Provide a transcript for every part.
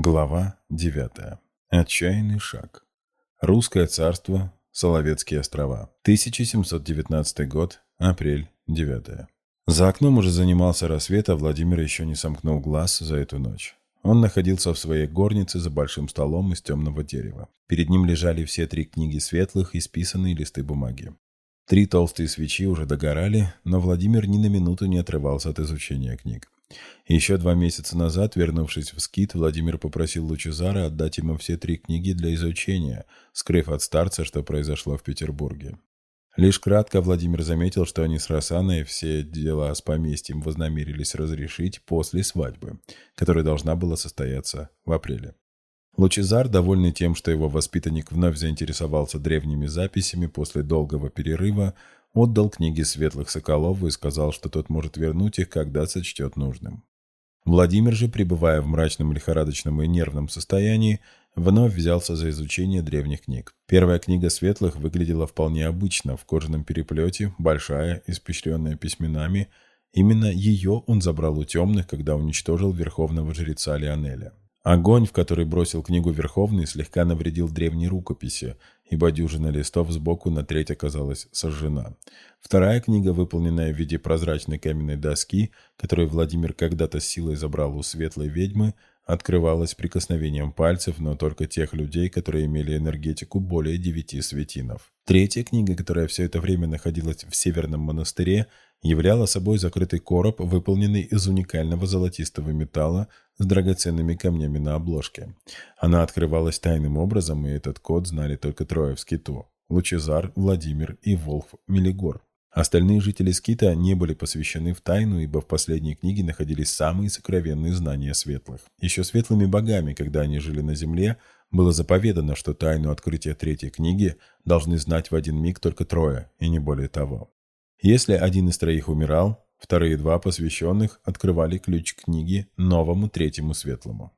Глава 9. Отчаянный шаг. Русское царство, Соловецкие острова. 1719 год, апрель 9. За окном уже занимался рассвет, а Владимир еще не сомкнул глаз за эту ночь. Он находился в своей горнице за большим столом из темного дерева. Перед ним лежали все три книги светлых и списанные листы бумаги. Три толстые свечи уже догорали, но Владимир ни на минуту не отрывался от изучения книг. Еще два месяца назад, вернувшись в скит, Владимир попросил Лучезара отдать ему все три книги для изучения, скрыв от старца, что произошло в Петербурге. Лишь кратко Владимир заметил, что они с Росаной все дела с поместьем вознамерились разрешить после свадьбы, которая должна была состояться в апреле. Лучезар, довольный тем, что его воспитанник вновь заинтересовался древними записями после долгого перерыва, отдал книги Светлых Соколову и сказал, что тот может вернуть их, когда сочтет нужным. Владимир же, пребывая в мрачном лихорадочном и нервном состоянии, вновь взялся за изучение древних книг. Первая книга Светлых выглядела вполне обычно, в кожаном переплете, большая, испещренная письменами. Именно ее он забрал у темных, когда уничтожил верховного жреца Лионеля. Огонь, в который бросил книгу Верховный, слегка навредил древней рукописи, ибо дюжина листов сбоку на треть оказалась сожжена. Вторая книга, выполненная в виде прозрачной каменной доски, которую Владимир когда-то силой забрал у светлой ведьмы, открывалась прикосновением пальцев, но только тех людей, которые имели энергетику более девяти светинов. Третья книга, которая все это время находилась в Северном монастыре, являла собой закрытый короб, выполненный из уникального золотистого металла с драгоценными камнями на обложке. Она открывалась тайным образом, и этот код знали только трое в скиту – Лучезар, Владимир и Волф Мелигор. Остальные жители скита не были посвящены в тайну, ибо в последней книге находились самые сокровенные знания светлых. Еще светлыми богами, когда они жили на земле, было заповедано, что тайну открытия третьей книги должны знать в один миг только трое, и не более того. Если один из троих умирал, вторые два посвященных открывали ключ книги новому третьему светлому.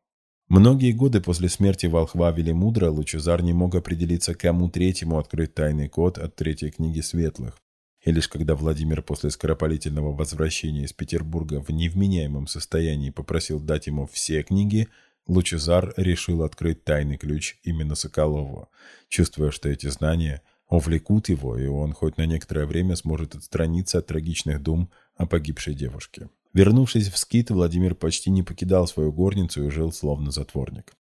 Многие годы после смерти волхва Велимудра Лучезар не мог определиться, кому третьему открыть тайный код от третьей книги светлых. И лишь когда Владимир после скоропалительного возвращения из Петербурга в невменяемом состоянии попросил дать ему все книги, Лучезар решил открыть тайный ключ именно Соколову, чувствуя, что эти знания увлекут его, и он хоть на некоторое время сможет отстраниться от трагичных дум о погибшей девушке. Вернувшись в скит, Владимир почти не покидал свою горницу и жил словно затворник.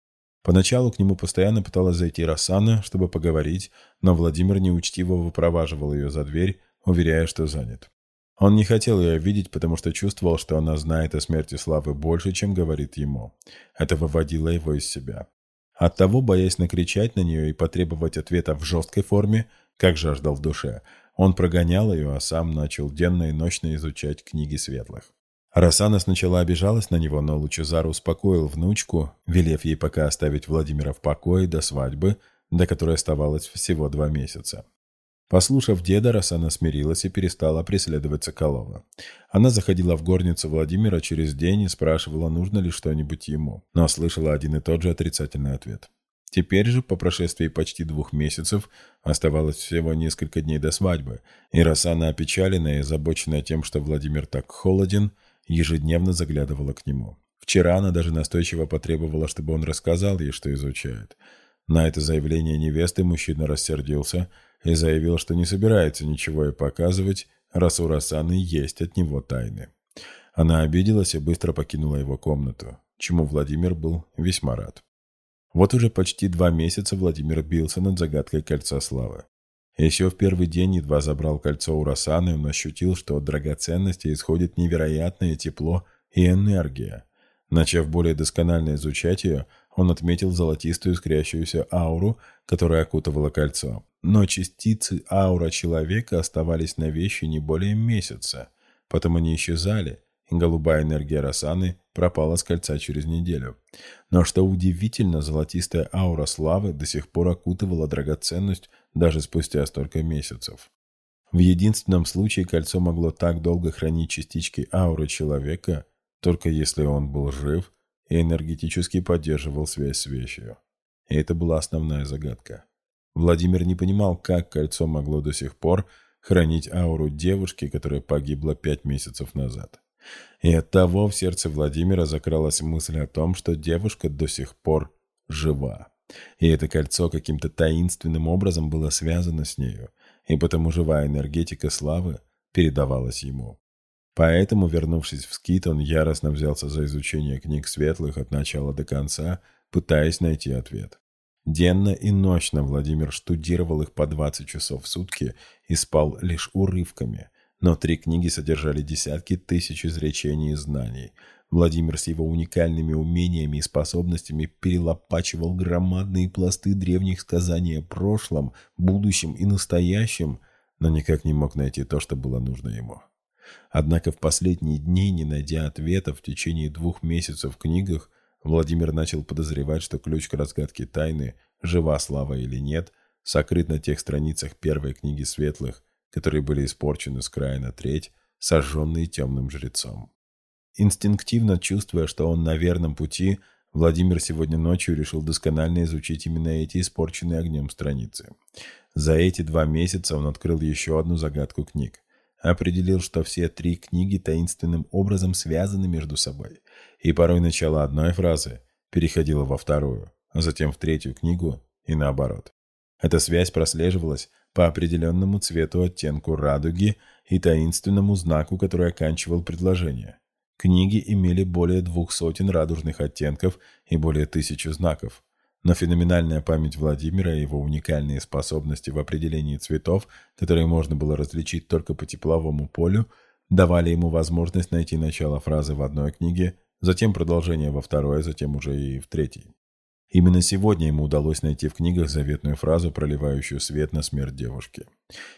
Поначалу к нему постоянно пыталась зайти Рассана, чтобы поговорить, но Владимир неучтиво выпроваживал ее за дверь, уверяя, что занят. Он не хотел ее видеть, потому что чувствовал, что она знает о смерти Славы больше, чем говорит ему. Это выводило его из себя. Оттого, боясь накричать на нее и потребовать ответа в жесткой форме, как жаждал в душе, он прогонял ее, а сам начал денно и ночно изучать книги светлых. Рассана сначала обижалась на него, но Лучезар успокоил внучку, велев ей пока оставить Владимира в покое до свадьбы, до которой оставалось всего два месяца. Послушав деда, Рассана смирилась и перестала преследовать Соколова. Она заходила в горницу Владимира через день и спрашивала, нужно ли что-нибудь ему, но слышала один и тот же отрицательный ответ. Теперь же, по прошествии почти двух месяцев, оставалось всего несколько дней до свадьбы, и Рассана, опечаленная и озабоченная тем, что Владимир так холоден, ежедневно заглядывала к нему. Вчера она даже настойчиво потребовала, чтобы он рассказал ей, что изучает. На это заявление невесты мужчина рассердился – и заявил, что не собирается ничего ей показывать, раз у Рассаны есть от него тайны. Она обиделась и быстро покинула его комнату, чему Владимир был весьма рад. Вот уже почти два месяца Владимир бился над загадкой кольца славы. Еще в первый день едва забрал кольцо у Рассаны, он ощутил, что от драгоценности исходит невероятное тепло и энергия. Начав более досконально изучать ее, он отметил золотистую искрящуюся ауру, которая окутывала кольцо. Но частицы аура человека оставались на вещи не более месяца. Потом они исчезали, и голубая энергия Росаны пропала с кольца через неделю. Но что удивительно, золотистая аура славы до сих пор окутывала драгоценность даже спустя столько месяцев. В единственном случае кольцо могло так долго хранить частички ауры человека, только если он был жив и энергетически поддерживал связь с вещью. И это была основная загадка. Владимир не понимал, как кольцо могло до сих пор хранить ауру девушки, которая погибла пять месяцев назад. И оттого в сердце Владимира закралась мысль о том, что девушка до сих пор жива. И это кольцо каким-то таинственным образом было связано с нею, и потому живая энергетика славы передавалась ему. Поэтому, вернувшись в скит, он яростно взялся за изучение книг светлых от начала до конца, пытаясь найти ответ. Денно и ночно Владимир штудировал их по 20 часов в сутки и спал лишь урывками, но три книги содержали десятки тысяч изречений и знаний. Владимир с его уникальными умениями и способностями перелопачивал громадные пласты древних сказаний о прошлом, будущем и настоящем, но никак не мог найти то, что было нужно ему. Однако в последние дни, не найдя ответа в течение двух месяцев в книгах, Владимир начал подозревать, что ключ к разгадке тайны, жива слава или нет, сокрыт на тех страницах первой книги светлых, которые были испорчены с края на треть, сожженные темным жрецом. Инстинктивно чувствуя, что он на верном пути, Владимир сегодня ночью решил досконально изучить именно эти испорченные огнем страницы. За эти два месяца он открыл еще одну загадку книг. Определил, что все три книги таинственным образом связаны между собой. И порой начало одной фразы переходило во вторую, а затем в третью книгу и наоборот. Эта связь прослеживалась по определенному цвету оттенку радуги и таинственному знаку, который оканчивал предложение. Книги имели более двух сотен радужных оттенков и более тысячи знаков. Но феноменальная память Владимира и его уникальные способности в определении цветов, которые можно было различить только по тепловому полю, давали ему возможность найти начало фразы в одной книге, затем продолжение во второй, затем уже и в третьей. Именно сегодня ему удалось найти в книгах заветную фразу, проливающую свет на смерть девушки.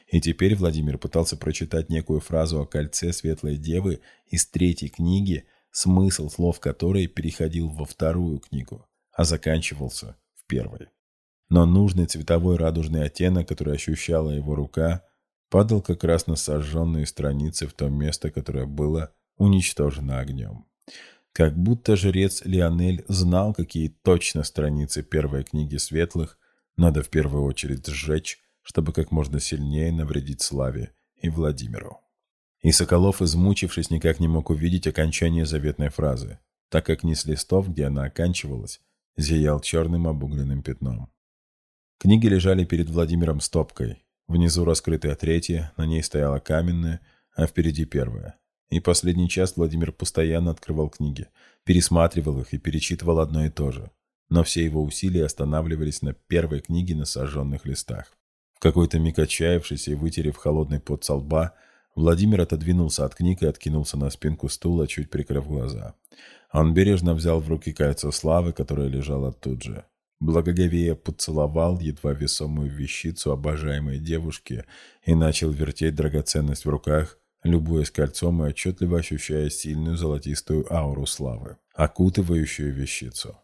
И теперь Владимир пытался прочитать некую фразу о кольце Светлой Девы из третьей книги, смысл слов которой переходил во вторую книгу, а заканчивался в первой. Но нужный цветовой радужный оттенок, который ощущала его рука, падал как раз на сожженные страницы в то место, которое было уничтожено огнем. Как будто жрец Лионель знал, какие точно страницы первой книги светлых надо в первую очередь сжечь, чтобы как можно сильнее навредить Славе и Владимиру. И Соколов, измучившись, никак не мог увидеть окончание заветной фразы, так как низ листов, где она оканчивалась, зиял черным обугленным пятном. Книги лежали перед Владимиром стопкой. Внизу раскрытая третья, на ней стояла каменная, а впереди первая. И последний час Владимир постоянно открывал книги, пересматривал их и перечитывал одно и то же. Но все его усилия останавливались на первой книге на сожженных листах. В какой-то миг отчаявшись и вытерев холодный пот со лба, Владимир отодвинулся от книг и откинулся на спинку стула, чуть прикрыв глаза. Он бережно взял в руки кольцо славы, которое лежало тут же. Благоговея поцеловал едва весомую вещицу обожаемой девушки и начал вертеть драгоценность в руках, любуясь кольцом и отчетливо ощущая сильную золотистую ауру славы, окутывающую вещицу.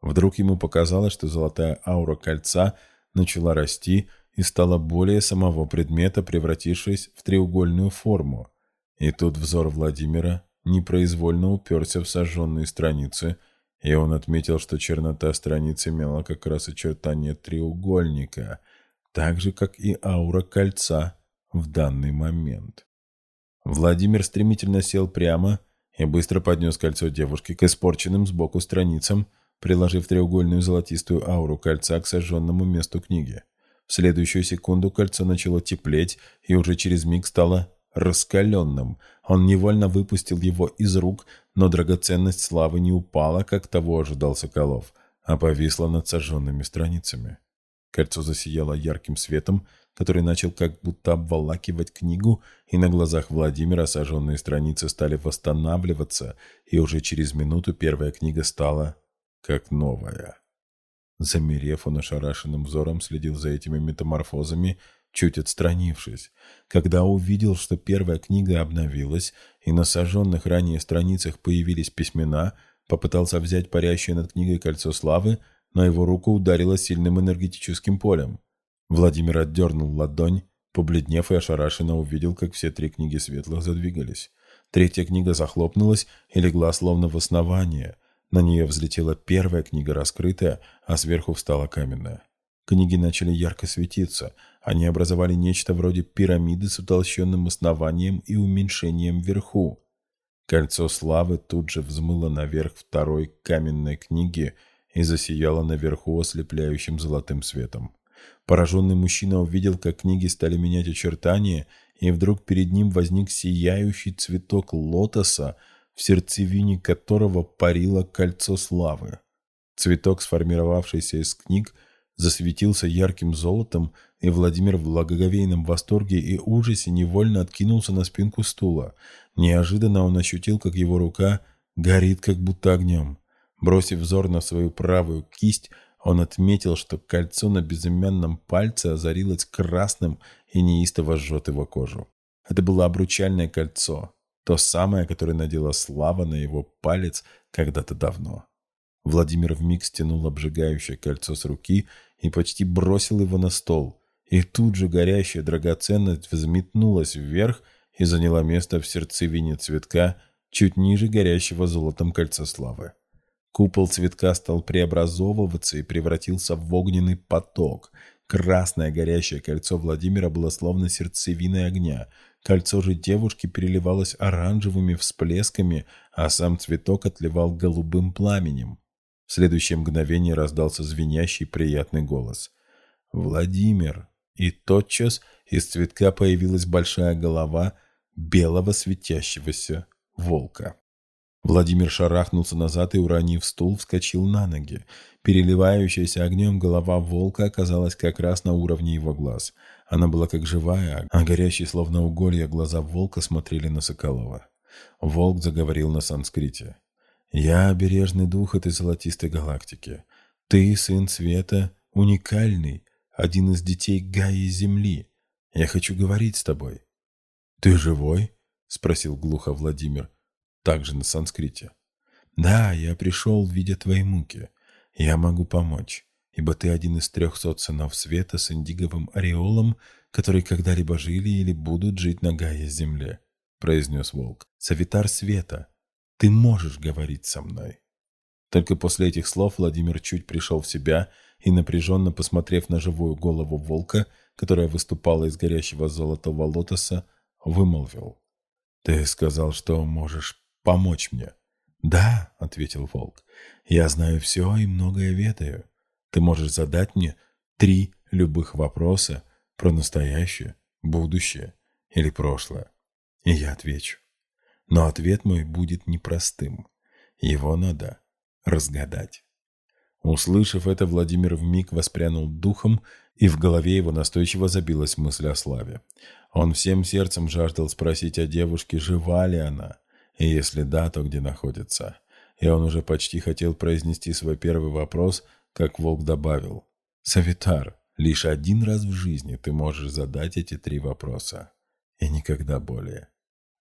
Вдруг ему показалось, что золотая аура кольца начала расти и стала более самого предмета, превратившись в треугольную форму. И тут взор Владимира непроизвольно уперся в сожженные страницы, и он отметил, что чернота страницы имела как раз очертание треугольника, так же, как и аура кольца в данный момент. Владимир стремительно сел прямо и быстро поднес кольцо девушки к испорченным сбоку страницам, приложив треугольную золотистую ауру кольца к сожженному месту книги. В следующую секунду кольцо начало теплеть и уже через миг стало раскаленным. Он невольно выпустил его из рук, но драгоценность славы не упала, как того ожидал Соколов, а повисла над сожженными страницами. Кольцо засияло ярким светом, который начал как будто обволакивать книгу, и на глазах Владимира сожженные страницы стали восстанавливаться, и уже через минуту первая книга стала как новая. Замерев, он ошарашенным взором следил за этими метаморфозами, чуть отстранившись. Когда увидел, что первая книга обновилась, и на сожженных ранее страницах появились письмена, попытался взять парящее над книгой кольцо славы, но его руку ударило сильным энергетическим полем. Владимир отдернул ладонь, побледнев и ошарашенно увидел, как все три книги светлых задвигались. Третья книга захлопнулась и легла словно в основание. На нее взлетела первая книга раскрытая, а сверху встала каменная. Книги начали ярко светиться. Они образовали нечто вроде пирамиды с утолщенным основанием и уменьшением вверху. Кольцо славы тут же взмыло наверх второй каменной книги и засияло наверху ослепляющим золотым светом. Пораженный мужчина увидел, как книги стали менять очертания, и вдруг перед ним возник сияющий цветок лотоса, в сердцевине которого парило кольцо славы. Цветок, сформировавшийся из книг, засветился ярким золотом, и Владимир в благоговейном восторге и ужасе невольно откинулся на спинку стула. Неожиданно он ощутил, как его рука горит как будто огнем. Бросив взор на свою правую кисть, он отметил, что кольцо на безымянном пальце озарилось красным и неистово жжет его кожу. Это было обручальное кольцо, то самое, которое надела Слава на его палец когда-то давно. Владимир вмиг стянул обжигающее кольцо с руки и почти бросил его на стол. И тут же горящая драгоценность взметнулась вверх и заняла место в сердцевине цветка, чуть ниже горящего золотом кольца славы. Купол цветка стал преобразовываться и превратился в огненный поток. Красное горящее кольцо Владимира было словно сердцевиной огня. Кольцо же девушки переливалось оранжевыми всплесками, а сам цветок отливал голубым пламенем. В следующее мгновение раздался звенящий приятный голос. «Владимир!» И тотчас из цветка появилась большая голова белого светящегося волка. Владимир шарахнулся назад и, уронив стул, вскочил на ноги. Переливающаяся огнем голова волка оказалась как раз на уровне его глаз. Она была как живая, а горящие, словно уголья, глаза волка смотрели на Соколова. Волк заговорил на санскрите. «Я бережный дух этой золотистой галактики. Ты, сын света, уникальный, один из детей Гаи Земли. Я хочу говорить с тобой». «Ты живой?» — спросил глухо Владимир также на санскрите. «Да, я пришел, видя твои муки. Я могу помочь, ибо ты один из трехсот сынов света с индиговым ореолом, которые когда-либо жили или будут жить на Гае-земле», — произнес волк. «Савитар света, ты можешь говорить со мной». Только после этих слов Владимир чуть пришел в себя и, напряженно посмотрев на живую голову волка, которая выступала из горящего золотого лотоса, вымолвил. «Ты сказал, что можешь помочь мне?» «Да», — ответил волк, — «я знаю все и многое ведаю. Ты можешь задать мне три любых вопроса про настоящее, будущее или прошлое, и я отвечу. Но ответ мой будет непростым. Его надо разгадать». Услышав это, Владимир вмиг воспрянул духом, и в голове его настойчиво забилась мысль о славе. Он всем сердцем жаждал спросить о девушке, жива ли она, и если да, то где находится? И он уже почти хотел произнести свой первый вопрос, как волк добавил. «Савитар, лишь один раз в жизни ты можешь задать эти три вопроса. И никогда более».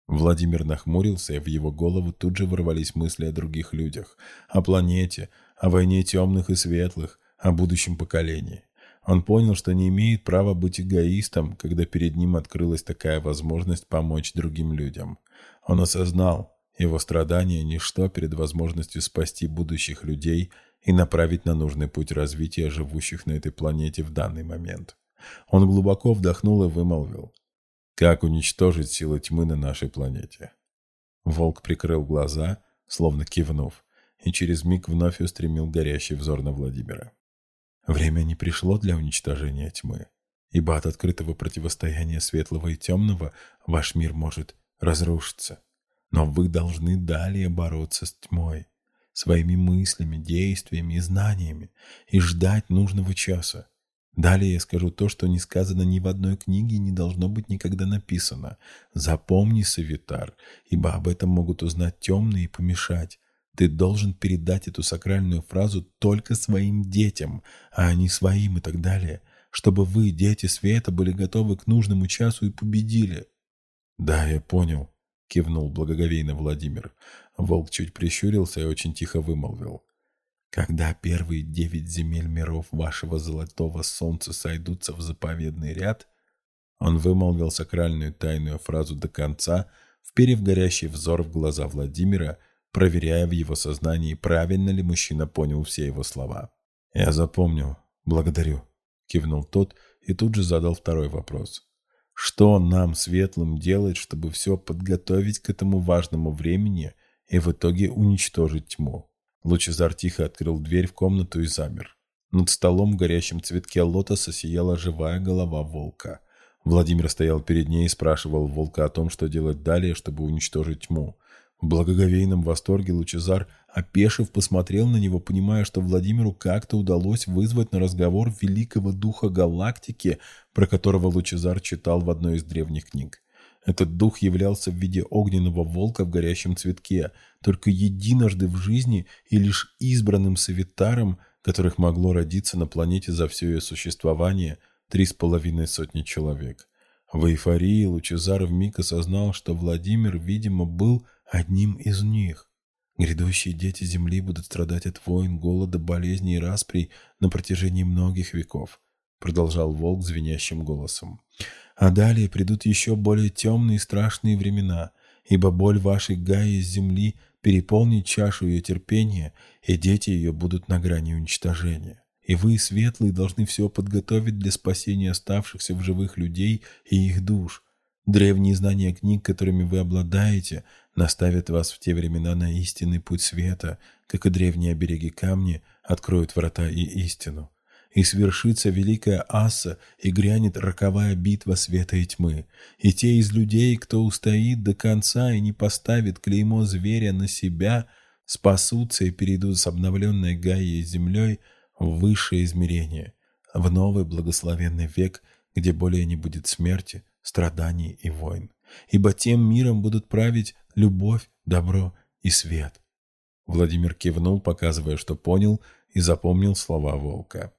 Владимир нахмурился, и в его голову тут же ворвались мысли о других людях, о планете, о войне темных и светлых, о будущем поколении. Он понял, что не имеет права быть эгоистом, когда перед ним открылась такая возможность помочь другим людям. Он осознал, его страдания – ничто перед возможностью спасти будущих людей и направить на нужный путь развития живущих на этой планете в данный момент. Он глубоко вдохнул и вымолвил. «Как уничтожить силы тьмы на нашей планете?» Волк прикрыл глаза, словно кивнув, и через миг вновь устремил горящий взор на Владимира. Время не пришло для уничтожения тьмы, ибо от открытого противостояния светлого и темного ваш мир может разрушится. Но вы должны далее бороться с тьмой, своими мыслями, действиями и знаниями, и ждать нужного часа. Далее я скажу то, что не сказано ни в одной книге и не должно быть никогда написано. Запомни, Савитар, ибо об этом могут узнать темные и помешать. Ты должен передать эту сакральную фразу только своим детям, а не своим и так далее, чтобы вы, дети света, были готовы к нужному часу и победили. «Да, я понял», — кивнул благоговейно Владимир. Волк чуть прищурился и очень тихо вымолвил. «Когда первые девять земель миров вашего золотого солнца сойдутся в заповедный ряд...» Он вымолвил сакральную тайную фразу до конца, вперев горящий взор в глаза Владимира, проверяя в его сознании, правильно ли мужчина понял все его слова. «Я запомнил. Благодарю», — кивнул тот и тут же задал второй вопрос. Что нам, светлым, делать, чтобы все подготовить к этому важному времени и в итоге уничтожить тьму? Лучезар тихо открыл дверь в комнату и замер. Над столом в горящем цветке лотоса сияла живая голова волка. Владимир стоял перед ней и спрашивал волка о том, что делать далее, чтобы уничтожить тьму. В благоговейном восторге Лучезар, опешив, посмотрел на него, понимая, что Владимиру как-то удалось вызвать на разговор великого духа галактики, про которого Лучезар читал в одной из древних книг. Этот дух являлся в виде огненного волка в горящем цветке, только единожды в жизни и лишь избранным савитаром, которых могло родиться на планете за все ее существование три с половиной сотни человек. В эйфории Лучезар вмиг осознал, что Владимир, видимо, был одним из них. Грядущие дети Земли будут страдать от войн, голода, болезней и расприй на протяжении многих веков, продолжал Волк звенящим голосом. А далее придут еще более темные и страшные времена, ибо боль вашей Гаи из Земли переполнит чашу ее терпения, и дети ее будут на грани уничтожения. И вы, светлые, должны все подготовить для спасения оставшихся в живых людей и их душ. Древние знания книг, которыми вы обладаете, наставят вас в те времена на истинный путь света, как и древние обереги камни откроют врата и истину. И свершится великая аса, и грянет роковая битва света и тьмы. И те из людей, кто устоит до конца и не поставит клеймо зверя на себя, спасутся и перейдут с обновленной Гаей землей в высшее измерение, в новый благословенный век, где более не будет смерти, страданий и войн ибо тем миром будут править любовь, добро и свет. Владимир кивнул, показывая, что понял и запомнил слова волка.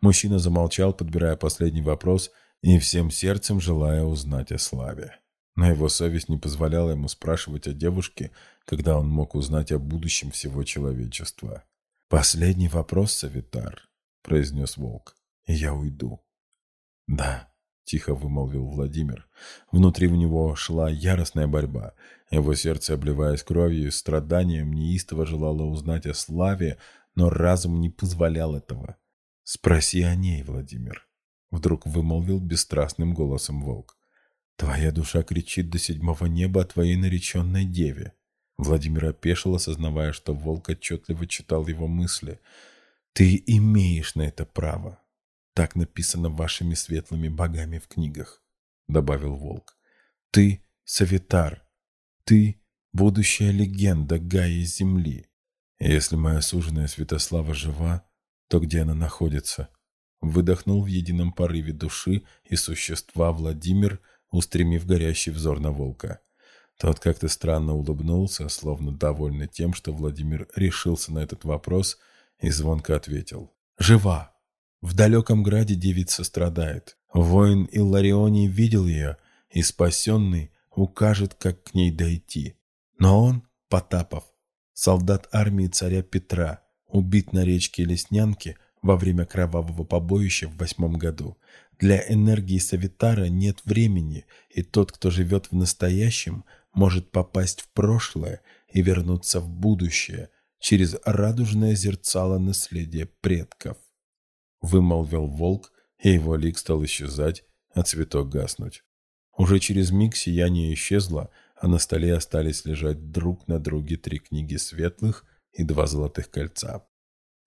Мужчина замолчал, подбирая последний вопрос и всем сердцем желая узнать о славе. Но его совесть не позволяла ему спрашивать о девушке, когда он мог узнать о будущем всего человечества. «Последний вопрос, Савитар», — произнес волк, — «и я уйду». «Да», — тихо вымолвил Владимир. Внутри у него шла яростная борьба. Его сердце, обливаясь кровью и страданием, неистово желало узнать о славе, но разум не позволял этого. «Спроси о ней, Владимир», — вдруг вымолвил бесстрастным голосом волк. «Твоя душа кричит до седьмого неба о твоей нареченной деве». Владимир опешил, осознавая, что волк отчетливо читал его мысли. «Ты имеешь на это право. Так написано вашими светлыми богами в книгах, добавил волк. Ты Савитар. Ты будущая легенда Гаи Земли. Если моя суженая Святослава жива, то где она находится? Выдохнул в едином порыве души и существа Владимир, устремив горящий взор на волка. Тот как-то странно улыбнулся, словно довольный тем, что Владимир решился на этот вопрос, и звонко ответил. «Жива!» В далеком граде девица страдает. Воин Илларионий видел ее, и спасенный укажет, как к ней дойти. Но он, Потапов, солдат армии царя Петра, убит на речке Леснянки во время кровавого побоища в восьмом году. Для энергии Савитара нет времени, и тот, кто живет в настоящем, может попасть в прошлое и вернуться в будущее через радужное зерцало наследия предков вымолвил волк, и его лик стал исчезать, а цветок гаснуть. Уже через миг сияние исчезло, а на столе остались лежать друг на друге три книги светлых и два золотых кольца.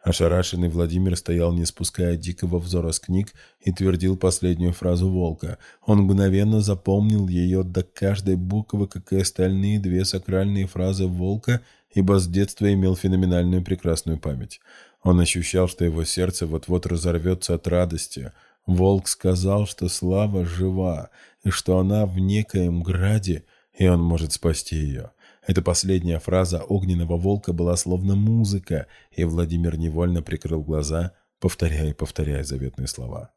Ошарашенный Владимир стоял, не спуская дикого взора с книг, и твердил последнюю фразу волка. Он мгновенно запомнил ее до каждой буквы, как и остальные две сакральные фразы волка, ибо с детства имел феноменальную прекрасную память. Он ощущал, что его сердце вот-вот разорвется от радости. Волк сказал, что Слава жива, и что она в некоем граде, и он может спасти ее. Эта последняя фраза огненного волка была словно музыка, и Владимир невольно прикрыл глаза, повторяя и повторяя заветные слова.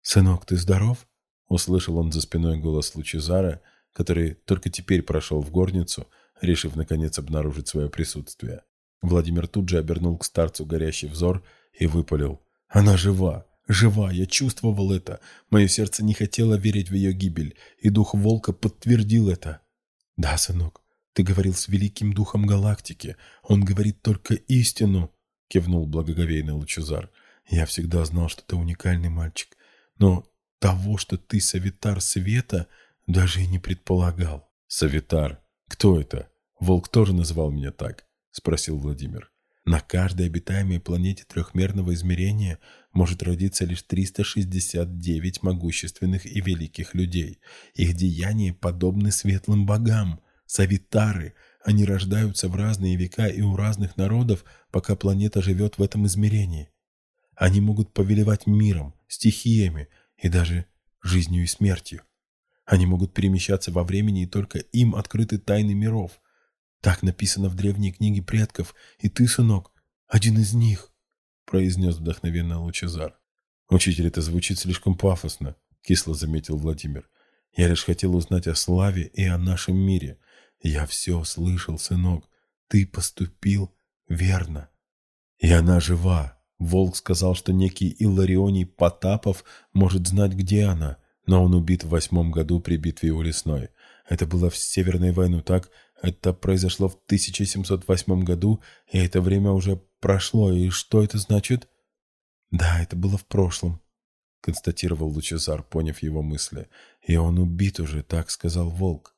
«Сынок, ты здоров?» — услышал он за спиной голос Лучезара, который только теперь прошел в горницу, решив наконец обнаружить свое присутствие. Владимир тут же обернул к старцу горящий взор и выпалил. «Она жива! Жива! Я чувствовал это! Мое сердце не хотело верить в ее гибель, и дух волка подтвердил это!» «Да, сынок, ты говорил с великим духом галактики. Он говорит только истину!» кивнул благоговейный Лучезар. «Я всегда знал, что ты уникальный мальчик. Но того, что ты Савитар Света, даже и не предполагал». «Савитар? Кто это? Волк тоже называл меня так?» — спросил Владимир. На каждой обитаемой планете трехмерного измерения может родиться лишь 369 могущественных и великих людей. Их деяния подобны светлым богам, савитары. Они рождаются в разные века и у разных народов, пока планета живет в этом измерении. Они могут повелевать миром, стихиями и даже жизнью и смертью. Они могут перемещаться во времени, и только им открыты тайны миров. Так написано в древней книге предков, и ты, сынок, один из них, произнес вдохновенно Лучезар. Учитель, это звучит слишком пафосно, кисло заметил Владимир. Я лишь хотел узнать о славе и о нашем мире. Я все слышал, сынок. Ты поступил верно. И она жива. Волк сказал, что некий Илларионий Потапов может знать, где она, но он убит в восьмом году при битве у Лесной. Это было в Северной войну, так? Это произошло в 1708 году, и это время уже прошло. И что это значит? Да, это было в прошлом, констатировал Лучезар, поняв его мысли. И он убит уже, так сказал Волк.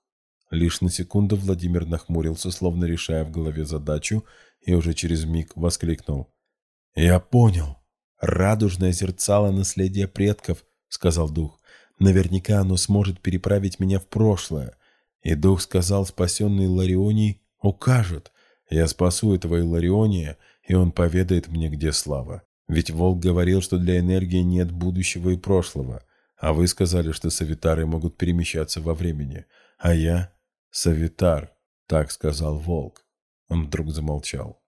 Лишь на секунду Владимир нахмурился, словно решая в голове задачу, и уже через миг воскликнул. «Я понял. Радужное зерцало наследия предков», — сказал дух. «Наверняка оно сможет переправить меня в прошлое. И дух сказал, спасенный Ларионий укажет. Я спасу этого Илариония, и он поведает мне, где слава. Ведь Волк говорил, что для энергии нет будущего и прошлого. А вы сказали, что савитары могут перемещаться во времени. А я — савитар, так сказал Волк. Он вдруг замолчал.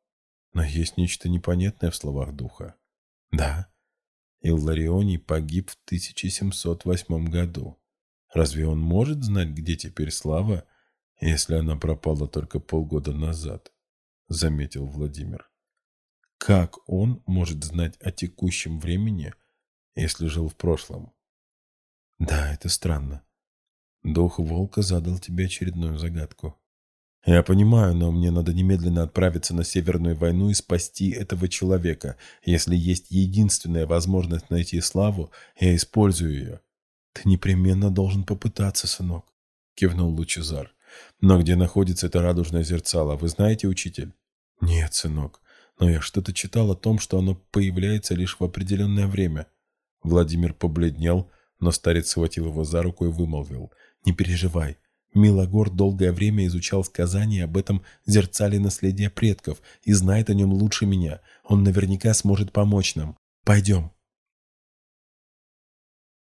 Но есть нечто непонятное в словах духа. Да, Илларионий погиб в 1708 году. Разве он может знать, где теперь Слава, если она пропала только полгода назад? Заметил Владимир. Как он может знать о текущем времени, если жил в прошлом? Да, это странно. Дух волка задал тебе очередную загадку. Я понимаю, но мне надо немедленно отправиться на Северную войну и спасти этого человека. Если есть единственная возможность найти славу, я использую ее. «Ты непременно должен попытаться, сынок», — кивнул Лучезар. «Но где находится это радужное зерцало, вы знаете, учитель?» «Нет, сынок, но я что-то читал о том, что оно появляется лишь в определенное время». Владимир побледнел, но старец схватил его за руку и вымолвил. «Не переживай. Милогор долгое время изучал сказания об этом зерцале наследия предков и знает о нем лучше меня. Он наверняка сможет помочь нам. Пойдем».